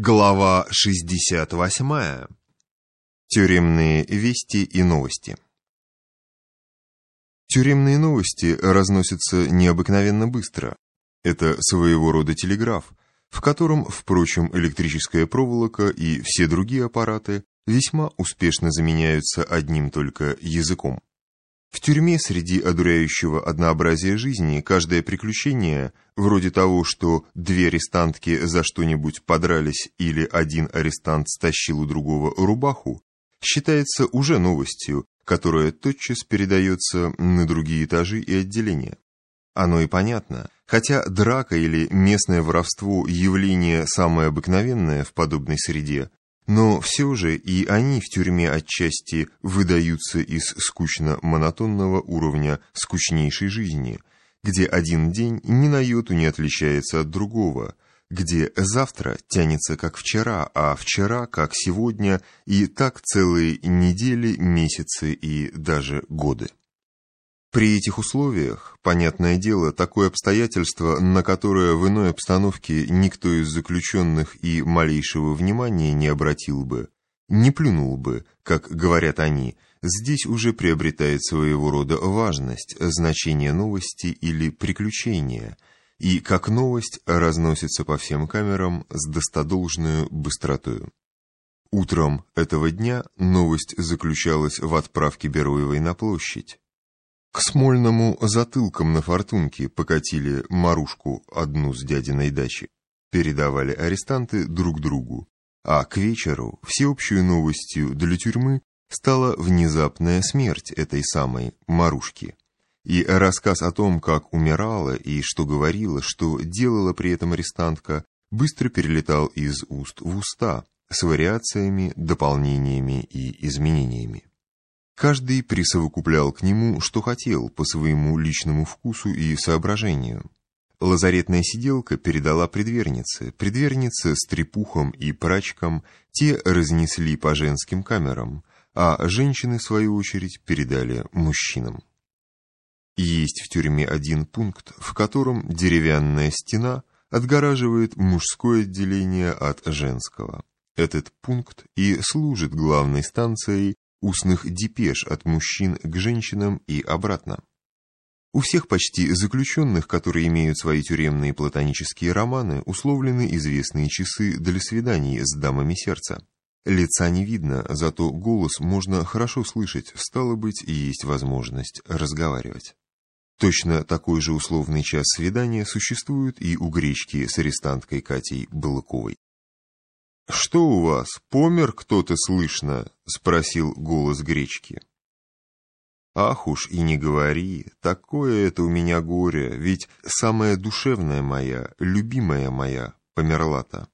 Глава 68. Тюремные вести и новости. Тюремные новости разносятся необыкновенно быстро. Это своего рода телеграф, в котором, впрочем, электрическая проволока и все другие аппараты весьма успешно заменяются одним только языком. В тюрьме среди одуряющего однообразия жизни каждое приключение, вроде того, что две арестантки за что-нибудь подрались или один арестант стащил у другого рубаху, считается уже новостью, которая тотчас передается на другие этажи и отделения. Оно и понятно, хотя драка или местное воровство – явление самое обыкновенное в подобной среде, но все же и они в тюрьме отчасти выдаются из скучно-монотонного уровня скучнейшей жизни, где один день ни на йоту не отличается от другого, где завтра тянется как вчера, а вчера как сегодня, и так целые недели, месяцы и даже годы. При этих условиях, понятное дело, такое обстоятельство, на которое в иной обстановке никто из заключенных и малейшего внимания не обратил бы, не плюнул бы, как говорят они, здесь уже приобретает своего рода важность, значение новости или приключения, и как новость разносится по всем камерам с достодолжную быстротою. Утром этого дня новость заключалась в отправке Бероевой на площадь. К Смольному затылком на фортунке покатили Марушку одну с дядиной дачи. Передавали арестанты друг другу. А к вечеру всеобщую новостью для тюрьмы стала внезапная смерть этой самой Марушки. И рассказ о том, как умирала и что говорила, что делала при этом арестантка, быстро перелетал из уст в уста с вариациями, дополнениями и изменениями. Каждый присовокуплял к нему, что хотел, по своему личному вкусу и соображению. Лазаретная сиделка передала предвернице, предверница с трепухом и прачком, те разнесли по женским камерам, а женщины, в свою очередь, передали мужчинам. Есть в тюрьме один пункт, в котором деревянная стена отгораживает мужское отделение от женского. Этот пункт и служит главной станцией устных депеш от мужчин к женщинам и обратно. У всех почти заключенных, которые имеют свои тюремные платонические романы, условлены известные часы для свиданий с дамами сердца. Лица не видно, зато голос можно хорошо слышать, стало быть, и есть возможность разговаривать. Точно такой же условный час свидания существует и у гречки с арестанткой Катей Балаковой. «Что у вас, помер кто-то слышно?» — спросил голос гречки. «Ах уж и не говори, такое это у меня горе, ведь самая душевная моя, любимая моя, померла-то».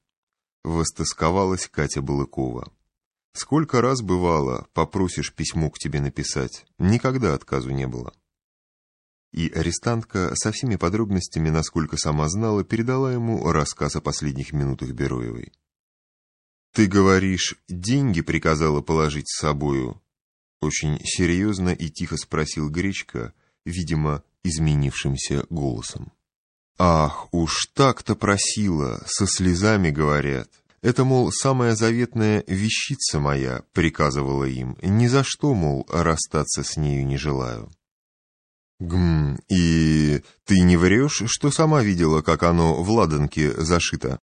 Востосковалась Катя Балыкова. «Сколько раз бывало, попросишь письмо к тебе написать, никогда отказу не было». И арестантка со всеми подробностями, насколько сама знала, передала ему рассказ о последних минутах Бероевой. «Ты говоришь, деньги приказала положить с собою?» Очень серьезно и тихо спросил Гречка, видимо, изменившимся голосом. «Ах, уж так-то просила, со слезами говорят. Это, мол, самая заветная вещица моя, приказывала им. Ни за что, мол, расстаться с нею не желаю». «Гм, и ты не врешь, что сама видела, как оно в ладанке зашито?»